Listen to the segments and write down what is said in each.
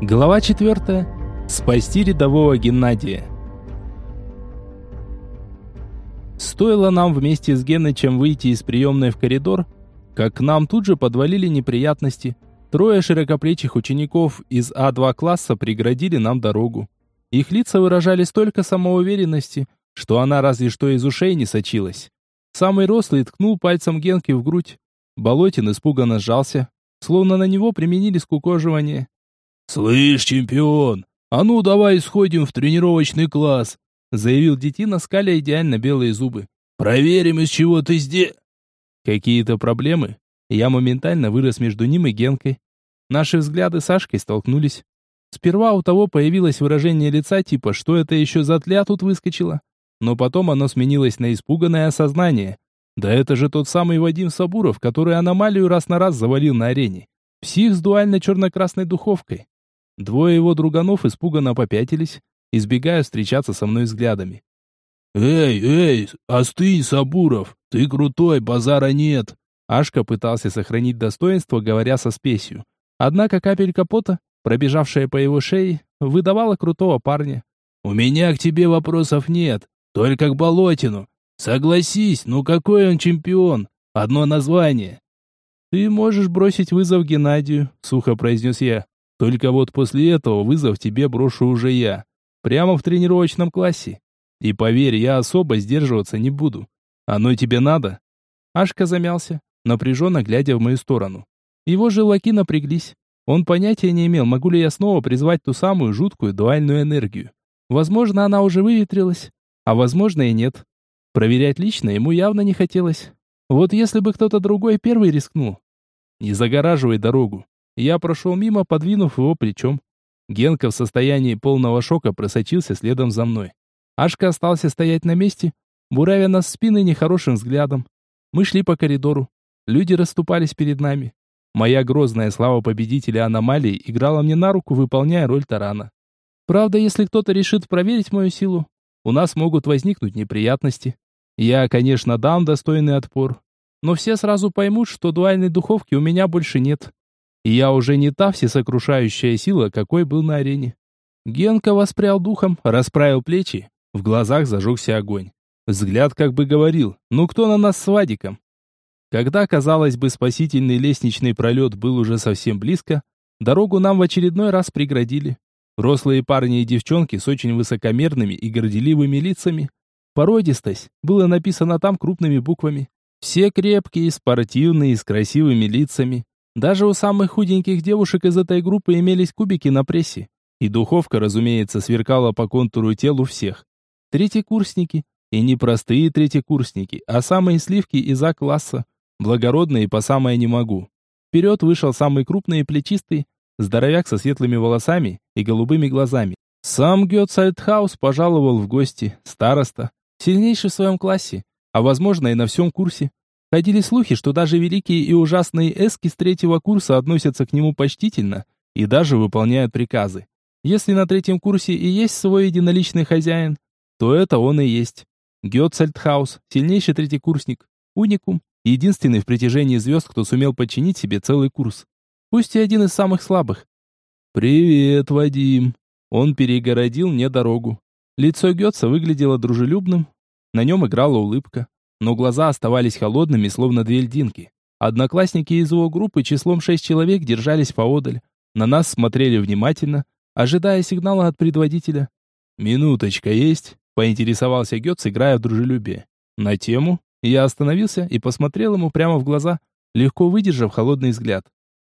Глава 4. Спасти рядового Геннадия. Стоило нам вместе с Генычем выйти из приемной в коридор, как к нам тут же подвалили неприятности. Трое широкоплечих учеников из А2 класса преградили нам дорогу. Их лица выражали столько самоуверенности, что она разве что из ушей не сочилась. Самый рослый ткнул пальцем Генки в грудь. Болотин испуганно сжался, словно на него применили скукоживание. «Слышь, чемпион, а ну давай сходим в тренировочный класс», заявил детина, скаля идеально белые зубы. «Проверим, из чего ты здесь...» Какие-то проблемы? Я моментально вырос между ним и Генкой. Наши взгляды с Сашкой столкнулись. Сперва у того появилось выражение лица типа «что это еще за тля тут выскочила?», но потом оно сменилось на испуганное осознание. Да это же тот самый Вадим Сабуров, который аномалию раз на раз завалил на арене. Псих с дуально-черно-красной духовкой. Двое его друганов испуганно попятились, избегая встречаться со мной взглядами. «Эй, эй, остынь, Сабуров, ты крутой, базара нет!» Ашка пытался сохранить достоинство, говоря со спесью. Однако капелька пота, пробежавшая по его шее, выдавала крутого парня. «У меня к тебе вопросов нет, только к Болотину. Согласись, ну какой он чемпион? Одно название». «Ты можешь бросить вызов Геннадию», — сухо произнес я. «Только вот после этого вызов тебе брошу уже я. Прямо в тренировочном классе. И поверь, я особо сдерживаться не буду. Оно тебе надо?» Ашка замялся, напряженно глядя в мою сторону. Его желваки напряглись. Он понятия не имел, могу ли я снова призвать ту самую жуткую дуальную энергию. Возможно, она уже выветрилась, а возможно и нет. Проверять лично ему явно не хотелось. Вот если бы кто-то другой первый рискнул. Не загораживай дорогу. Я прошел мимо, подвинув его плечом. Генка в состоянии полного шока просочился следом за мной. Ашка остался стоять на месте, буравя нас спины нехорошим взглядом. Мы шли по коридору. Люди расступались перед нами. Моя грозная слава победителя аномалии играла мне на руку, выполняя роль тарана. Правда, если кто-то решит проверить мою силу, у нас могут возникнуть неприятности. Я, конечно, дам достойный отпор, но все сразу поймут, что дуальной духовки у меня больше нет. И я уже не та всесокрушающая сила, какой был на арене. Генка воспрял духом, расправил плечи, в глазах зажегся огонь. Взгляд как бы говорил, ну кто на нас с Вадиком? Когда, казалось бы, спасительный лестничный пролет был уже совсем близко, дорогу нам в очередной раз преградили. Рослые парни и девчонки с очень высокомерными и горделивыми лицами. Породистость было написано там крупными буквами. Все крепкие, спортивные, с красивыми лицами. Даже у самых худеньких девушек из этой группы имелись кубики на прессе. И духовка, разумеется, сверкала по контуру тел у всех. Третьекурсники. И не простые третьекурсники, а самые сливки из А-класса. Благородные по самое не могу. Вперед вышел самый крупный и плечистый, здоровяк со светлыми волосами и голубыми глазами. Сам Гетцальдхаус пожаловал в гости, староста, сильнейший в своем классе, а возможно и на всем курсе. Ходили слухи, что даже великие и ужасные эски с третьего курса относятся к нему почтительно и даже выполняют приказы. Если на третьем курсе и есть свой единоличный хозяин, то это он и есть. Гетцальдхаус, сильнейший третьекурсник, уникум, Единственный в притяжении звезд, кто сумел подчинить себе целый курс. Пусть и один из самых слабых. «Привет, Вадим!» Он перегородил мне дорогу. Лицо Гетца выглядело дружелюбным, на нем играла улыбка, но глаза оставались холодными, словно две льдинки. Одноклассники из его группы числом шесть человек держались поодаль. На нас смотрели внимательно, ожидая сигнала от предводителя. «Минуточка есть?» — поинтересовался Гетц, играя в дружелюбие. «На тему?» Я остановился и посмотрел ему прямо в глаза, легко выдержав холодный взгляд.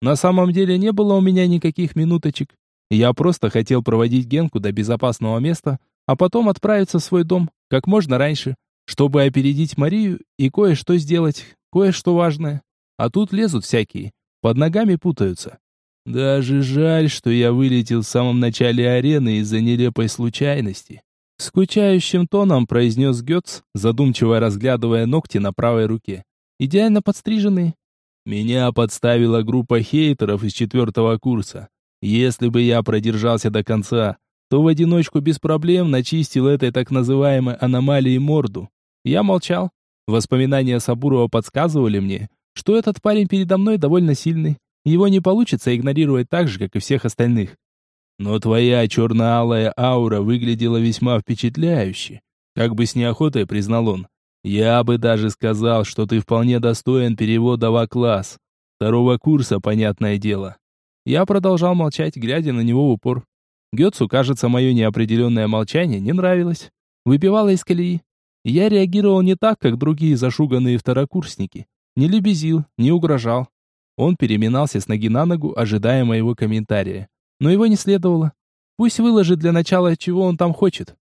На самом деле не было у меня никаких минуточек. Я просто хотел проводить Генку до безопасного места, а потом отправиться в свой дом как можно раньше, чтобы опередить Марию и кое-что сделать, кое-что важное. А тут лезут всякие, под ногами путаются. Даже жаль, что я вылетел в самом начале арены из-за нелепой случайности. Скучающим тоном произнес Гетц, задумчиво разглядывая ногти на правой руке. Идеально подстриженные. Меня подставила группа хейтеров из четвертого курса. Если бы я продержался до конца, то в одиночку без проблем начистил этой так называемой аномалией морду. Я молчал. Воспоминания Сабурова подсказывали мне, что этот парень передо мной довольно сильный. Его не получится игнорировать так же, как и всех остальных. но твоя черно-алая аура выглядела весьма впечатляюще. Как бы с неохотой признал он. Я бы даже сказал, что ты вполне достоин перевода в А-класс. Второго курса, понятное дело. Я продолжал молчать, глядя на него в упор. Гетцу, кажется, мое неопределенное молчание не нравилось. Выпивало из колеи. Я реагировал не так, как другие зашуганные второкурсники. Не лебезил, не угрожал. Он переминался с ноги на ногу, ожидая моего комментария. Но его не следовало. Пусть выложит для начала, чего он там хочет.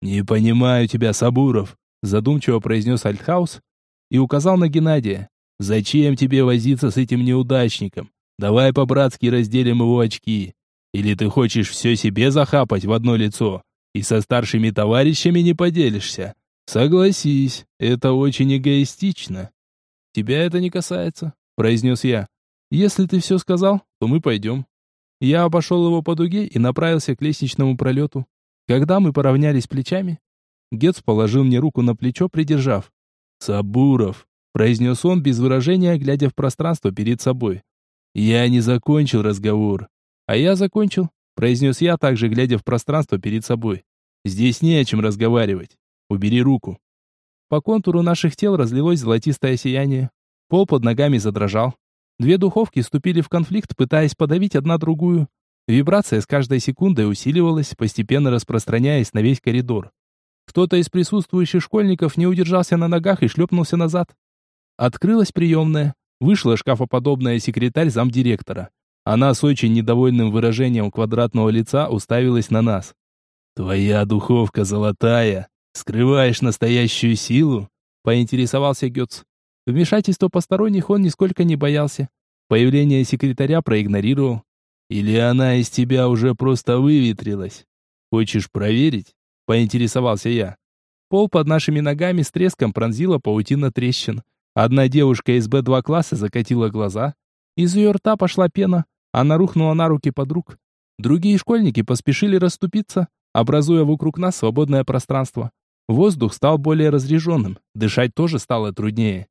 «Не понимаю тебя, Сабуров», задумчиво произнес Альтхаус и указал на Геннадия. «Зачем тебе возиться с этим неудачником? Давай по-братски разделим его очки. Или ты хочешь все себе захапать в одно лицо и со старшими товарищами не поделишься? Согласись, это очень эгоистично. Тебя это не касается, произнес я. Если ты все сказал, то мы пойдем. Я обошел его по дуге и направился к лестничному пролету. Когда мы поравнялись плечами, Гец положил мне руку на плечо, придержав. «Сабуров», — произнес он без выражения, глядя в пространство перед собой. «Я не закончил разговор. «А я закончил», — произнес я, также глядя в пространство перед собой. «Здесь не о чем разговаривать. Убери руку». По контуру наших тел разлилось золотистое сияние. Пол под ногами задрожал. Две духовки вступили в конфликт, пытаясь подавить одна другую. Вибрация с каждой секундой усиливалась, постепенно распространяясь на весь коридор. Кто-то из присутствующих школьников не удержался на ногах и шлепнулся назад. Открылась приемная. Вышла шкафоподобная секретарь замдиректора. Она с очень недовольным выражением квадратного лица уставилась на нас. «Твоя духовка золотая. Скрываешь настоящую силу?» Поинтересовался Гёц. Вмешательство посторонних он нисколько не боялся. Появление секретаря проигнорировал. «Или она из тебя уже просто выветрилась? Хочешь проверить?» Поинтересовался я. Пол под нашими ногами с треском пронзила паутина трещин. Одна девушка из Б2 класса закатила глаза. Из ее рта пошла пена, она рухнула на руки подруг. Другие школьники поспешили расступиться, образуя вокруг нас свободное пространство. Воздух стал более разреженным, дышать тоже стало труднее.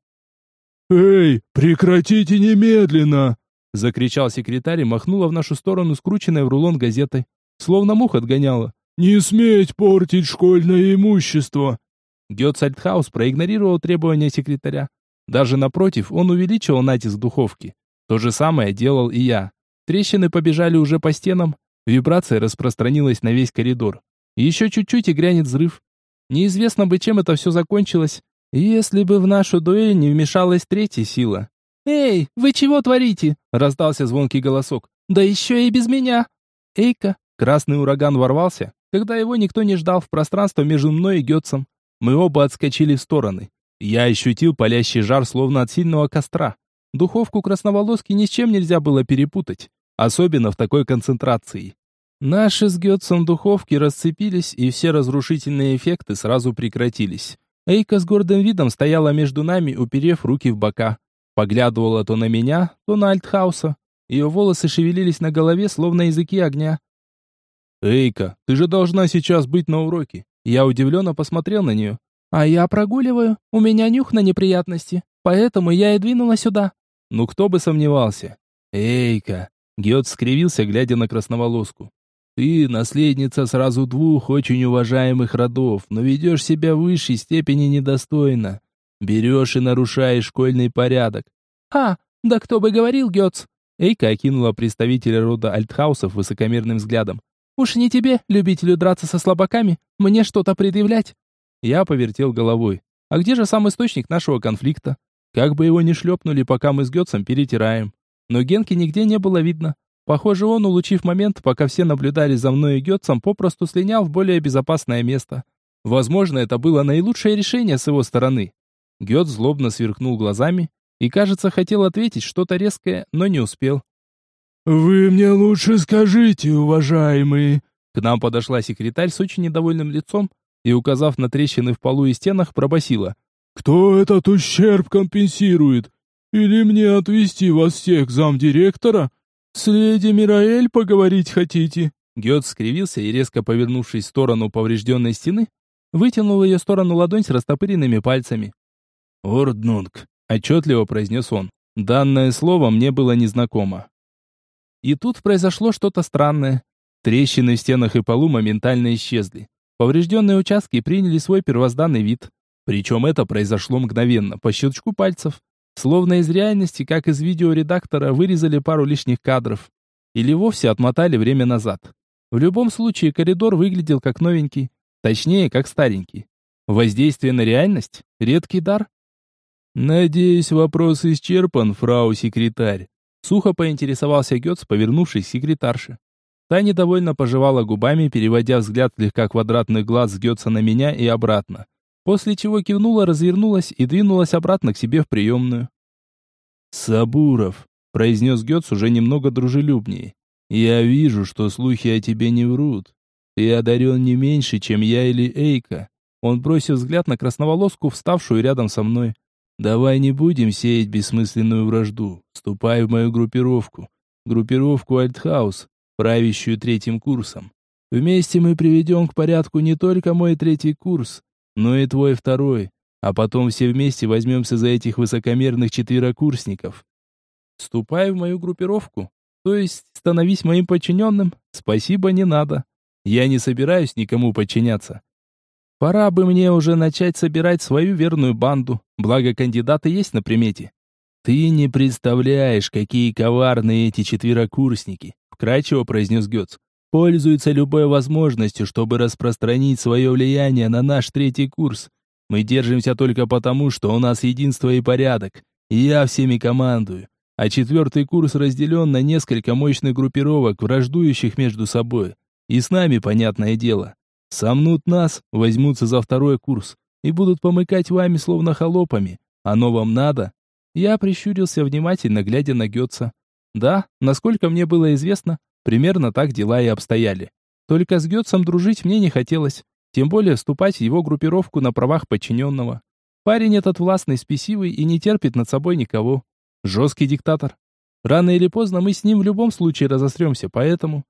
«Эй, прекратите немедленно!» Закричал секретарь и махнула в нашу сторону скрученной в рулон газетой. Словно мух отгоняла. «Не сметь портить школьное имущество!» Гетцальдхаус проигнорировал требования секретаря. Даже напротив, он увеличивал натиск духовки. То же самое делал и я. Трещины побежали уже по стенам, вибрация распространилась на весь коридор. Еще чуть-чуть и грянет взрыв. Неизвестно бы, чем это все закончилось, если бы в нашу дуэль не вмешалась третья сила. «Эй, вы чего творите?» — раздался звонкий голосок. «Да еще и без меня!» «Эйка!» Красный ураган ворвался, когда его никто не ждал в пространство между мной и Гетцем. Мы оба отскочили в стороны. Я ощутил палящий жар, словно от сильного костра. Духовку красноволоски ни с чем нельзя было перепутать особенно в такой концентрации. Наши с Гетцем духовки расцепились, и все разрушительные эффекты сразу прекратились. Эйка с гордым видом стояла между нами, уперев руки в бока. Поглядывала то на меня, то на Альтхауса. Ее волосы шевелились на голове, словно языки огня. «Эйка, ты же должна сейчас быть на уроке». Я удивленно посмотрел на нее. «А я прогуливаю. У меня нюх на неприятности. Поэтому я и двинула сюда». Ну кто бы сомневался. «Эйка, Гет скривился, глядя на красноволоску. «Ты наследница сразу двух очень уважаемых родов, но ведешь себя в высшей степени недостойно. Берешь и нарушаешь школьный порядок». «Ха, да кто бы говорил, Гетц!» Эйка окинула представителя рода Альтхаусов высокомерным взглядом. «Уж не тебе, любителю драться со слабаками, мне что-то предъявлять?» Я повертел головой. «А где же сам источник нашего конфликта? Как бы его ни шлепнули, пока мы с Гетцем перетираем. Но Генки нигде не было видно. Похоже, он, улучив момент, пока все наблюдали за мной и Гетцем, попросту слинял в более безопасное место. Возможно, это было наилучшее решение с его стороны. Гет злобно сверкнул глазами и, кажется, хотел ответить что-то резкое, но не успел. «Вы мне лучше скажите, уважаемые!» К нам подошла секретарь с очень недовольным лицом и, указав на трещины в полу и стенах, пробасила: «Кто этот ущерб компенсирует? Или мне отвезти вас всех замдиректора? С леди Мираэль поговорить хотите?» Гет скривился и, резко повернувшись в сторону поврежденной стены, вытянул в ее сторону ладонь с растопыренными пальцами. «Орднунг», — отчетливо произнес он. Данное слово мне было незнакомо. И тут произошло что-то странное. Трещины в стенах и полу моментально исчезли. Поврежденные участки приняли свой первозданный вид. Причем это произошло мгновенно, по щелчку пальцев. Словно из реальности, как из видеоредактора, вырезали пару лишних кадров. Или вовсе отмотали время назад. В любом случае, коридор выглядел как новенький. Точнее, как старенький. Воздействие на реальность? Редкий дар? «Надеюсь, вопрос исчерпан, фрау-секретарь», сухо поинтересовался Гёц, повернувшись к секретарше. Та недовольно пожевала губами, переводя взгляд слегка квадратных глаз с Гёца на меня и обратно после чего кивнула, развернулась и двинулась обратно к себе в приемную. «Сабуров», — произнес Гетц уже немного дружелюбнее, — «я вижу, что слухи о тебе не врут. Ты одарен не меньше, чем я или Эйка». Он бросил взгляд на красноволоску, вставшую рядом со мной. «Давай не будем сеять бессмысленную вражду. Вступай в мою группировку. Группировку Альтхаус, правящую третьим курсом. Вместе мы приведем к порядку не только мой третий курс, но и твой второй, а потом все вместе возьмемся за этих высокомерных четверокурсников. Ступай в мою группировку, то есть становись моим подчиненным. Спасибо, не надо. Я не собираюсь никому подчиняться. Пора бы мне уже начать собирать свою верную банду, благо кандидаты есть на примете. Ты не представляешь, какие коварные эти четверокурсники, вкрадчиво произнес Гёц пользуются любой возможностью, чтобы распространить свое влияние на наш третий курс. Мы держимся только потому, что у нас единство и порядок, я всеми командую. А четвертый курс разделен на несколько мощных группировок, враждующих между собой. И с нами, понятное дело. Сомнут нас, возьмутся за второй курс и будут помыкать вами словно холопами. Оно вам надо? Я прищурился внимательно, глядя на Гетца. Да, насколько мне было известно, Примерно так дела и обстояли. Только с Гетцем дружить мне не хотелось, тем более вступать в его группировку на правах подчиненного. Парень этот властный, спесивый и не терпит над собой никого. Жесткий диктатор. Рано или поздно мы с ним в любом случае разостремся, поэтому...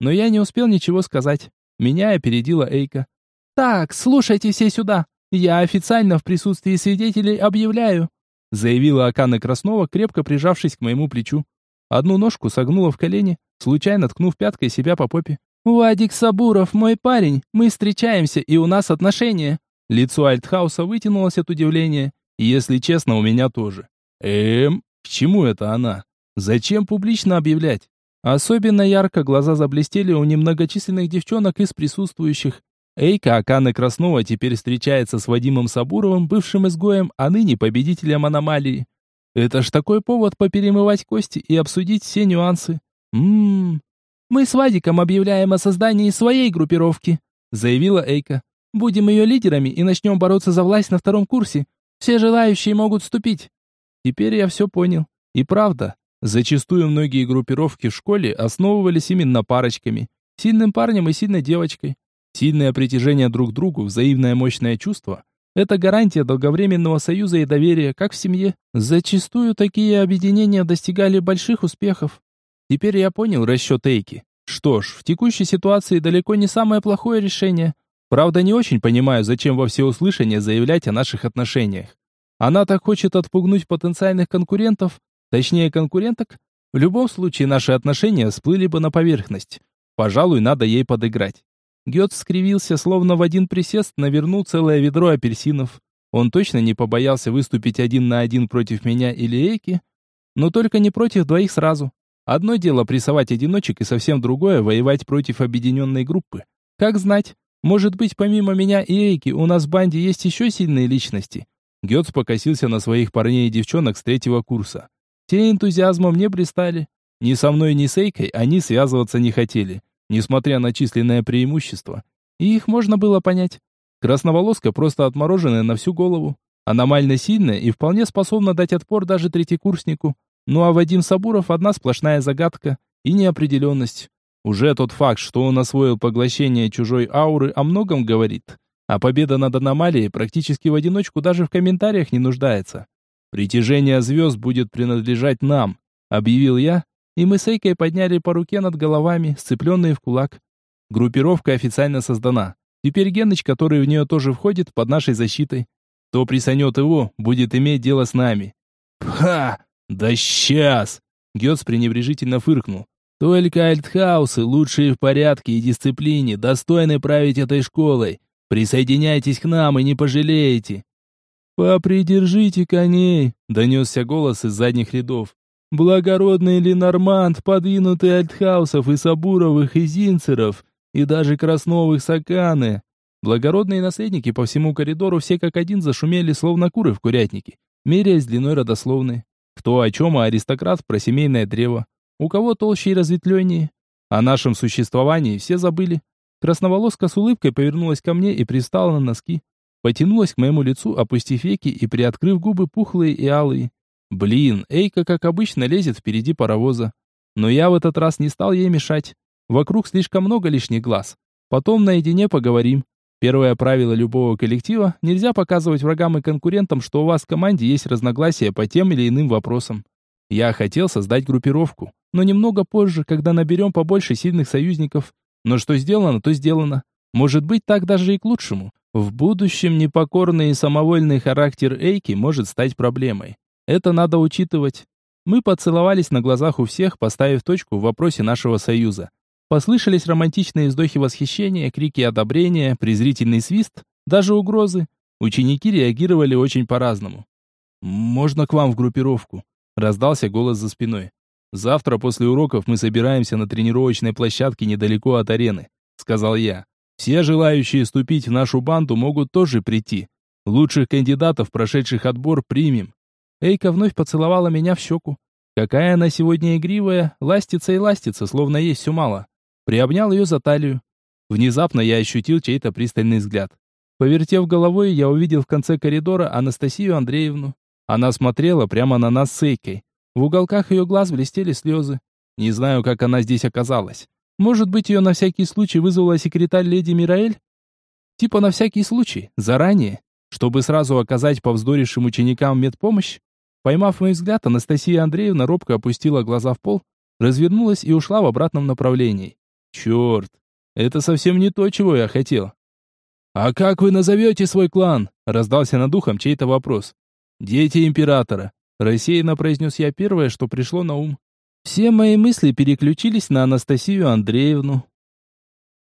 Но я не успел ничего сказать. Меня опередила Эйка. «Так, слушайте все сюда. Я официально в присутствии свидетелей объявляю», заявила Акана Краснова, крепко прижавшись к моему плечу. Одну ножку согнула в колени, случайно ткнув пяткой себя по попе. «Вадик Сабуров, мой парень, мы встречаемся, и у нас отношения». Лицо Альтхауса вытянулось от удивления, и, если честно, у меня тоже. Эм, к чему это она? Зачем публично объявлять? Особенно ярко глаза заблестели у немногочисленных девчонок из присутствующих. Эйка Аканы Краснова теперь встречается с Вадимом Сабуровым, бывшим изгоем, а ныне победителем аномалии. Это ж такой повод поперемывать кости и обсудить все нюансы. «Ммм, мы с Вадиком объявляем о создании своей группировки», заявила Эйка. «Будем ее лидерами и начнем бороться за власть на втором курсе. Все желающие могут вступить». Теперь я все понял. И правда, зачастую многие группировки в школе основывались именно парочками. Сильным парнем и сильной девочкой. Сильное притяжение друг к другу, взаимное мощное чувство – это гарантия долговременного союза и доверия, как в семье. Зачастую такие объединения достигали больших успехов. Теперь я понял расчет Эйки. Что ж, в текущей ситуации далеко не самое плохое решение. Правда, не очень понимаю, зачем во всеуслышание заявлять о наших отношениях. Она так хочет отпугнуть потенциальных конкурентов, точнее конкуренток. В любом случае наши отношения всплыли бы на поверхность. Пожалуй, надо ей подыграть. Гет скривился, словно в один присест навернул целое ведро апельсинов. Он точно не побоялся выступить один на один против меня или Эйки, но только не против двоих сразу. Одно дело прессовать одиночек и совсем другое воевать против объединенной группы. Как знать, может быть, помимо меня и Эйки, у нас в банде есть еще сильные личности. Гетц покосился на своих парней и девчонок с третьего курса. Те энтузиазмом не блистали. Ни со мной, ни с Эйкой они связываться не хотели, несмотря на численное преимущество. И их можно было понять. Красноволоска просто отмороженная на всю голову. Аномально сильная и вполне способна дать отпор даже третьекурснику. Ну а Вадим Сабуров одна сплошная загадка и неопределенность. Уже тот факт, что он освоил поглощение чужой ауры, о многом говорит. А победа над аномалией практически в одиночку даже в комментариях не нуждается. «Притяжение звезд будет принадлежать нам», — объявил я, и мы с Эйкой подняли по руке над головами, сцепленные в кулак. Группировка официально создана. Теперь Геныч, который в нее тоже входит, под нашей защитой. Кто присанет его, будет иметь дело с нами. «Ха!» «Да сейчас!» Гёц пренебрежительно фыркнул. Только альтхаусы, лучшие в порядке и дисциплине, достойны править этой школой. Присоединяйтесь к нам и не пожалеете. «Попридержите коней!» — донесся голос из задних рядов. «Благородный Ленорманд, подвинутый Альтхаусов и Сабуровых и Зинцеров, и даже Красновых Саканы!» Благородные наследники по всему коридору все как один зашумели, словно куры в курятнике, меряясь длиной родословной. Кто о чем, а аристократ про семейное древо. У кого толще и разветвленнее. О нашем существовании все забыли. Красноволоска с улыбкой повернулась ко мне и пристала на носки. Потянулась к моему лицу, опустив веки и приоткрыв губы пухлые и алые. Блин, Эйка, как обычно, лезет впереди паровоза. Но я в этот раз не стал ей мешать. Вокруг слишком много лишних глаз. Потом наедине поговорим. Первое правило любого коллектива – нельзя показывать врагам и конкурентам, что у вас в команде есть разногласия по тем или иным вопросам. Я хотел создать группировку, но немного позже, когда наберем побольше сильных союзников. Но что сделано, то сделано. Может быть, так даже и к лучшему. В будущем непокорный и самовольный характер Эйки может стать проблемой. Это надо учитывать. Мы поцеловались на глазах у всех, поставив точку в вопросе нашего союза. Послышались романтичные вздохи восхищения, крики одобрения, презрительный свист, даже угрозы. Ученики реагировали очень по-разному. «Можно к вам в группировку?» Раздался голос за спиной. «Завтра после уроков мы собираемся на тренировочной площадке недалеко от арены», сказал я. «Все желающие вступить в нашу банду могут тоже прийти. Лучших кандидатов, прошедших отбор, примем». Эйка вновь поцеловала меня в щеку. Какая она сегодня игривая, ластится и ластится, словно есть все мало. Приобнял ее за талию. Внезапно я ощутил чей-то пристальный взгляд. Повертев головой, я увидел в конце коридора Анастасию Андреевну. Она смотрела прямо на нас с Эйкой. В уголках ее глаз блестели слезы. Не знаю, как она здесь оказалась. Может быть, ее на всякий случай вызвала секретарь леди Мираэль? Типа на всякий случай, заранее, чтобы сразу оказать повздорившим ученикам медпомощь? Поймав мой взгляд, Анастасия Андреевна робко опустила глаза в пол, развернулась и ушла в обратном направлении. Черт, это совсем не то, чего я хотел. «А как вы назовете свой клан?» — раздался над ухом чей-то вопрос. «Дети императора», — рассеянно произнес я первое, что пришло на ум. Все мои мысли переключились на Анастасию Андреевну.